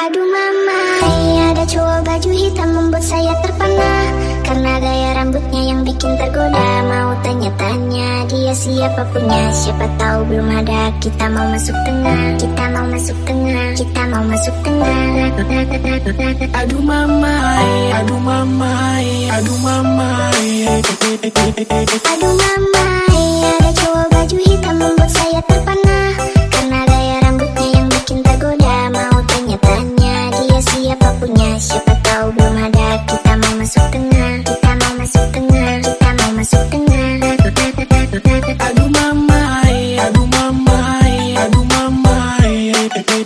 Aduh mama, ada cowok baju hitam membuat saya terpana. Karena gaya rambutnya yang bikin tergoda. Mau tanya-tanya dia siapa punya Siapa tahu belum ada. Kita mau masuk tengah. Kita mau masuk tengah. Kita mau masuk tengah. Aduh mama, aduh mama, aduh mama. Aduh mama,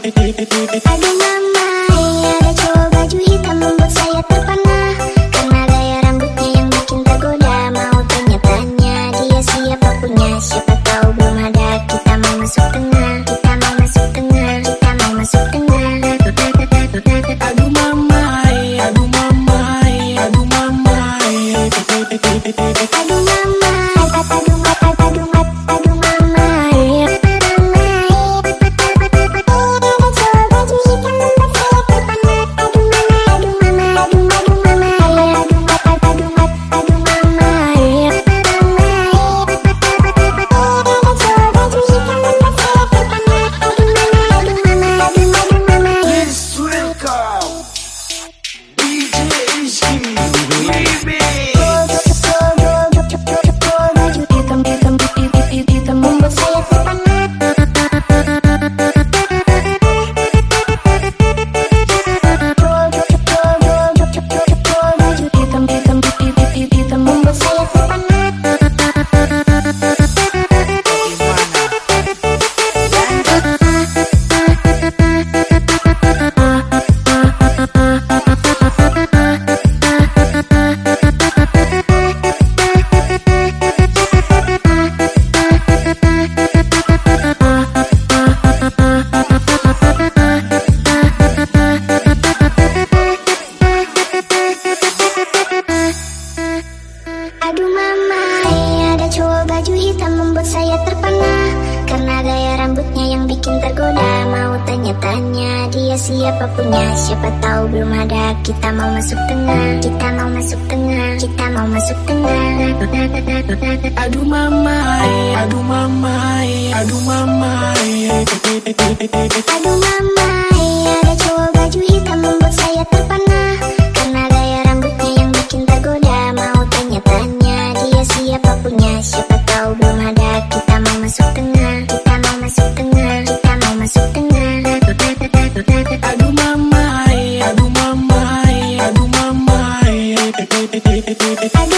Aduh mama, ada cowok baju hitam membuat saya terpana. Karena gaya rambutnya yang bikin tergoda Mau tanya-tanya dia siapa punya. Siapa tahu belum ada Kita mau masuk tengah. Kita mau masuk tengah Kita mau masuk tengah. Aduh mama, aduh mama, aduh mama Aduh mama, yang bikin tergoda Mau tanya-tanya dia siapa punya. Siapa tahu belum ada. Kita mau masuk tengah. Kita mau masuk tengah. Kita mau masuk tengah. Aduh mama, aduh mama, aduh mama. Aduh mama, Aduh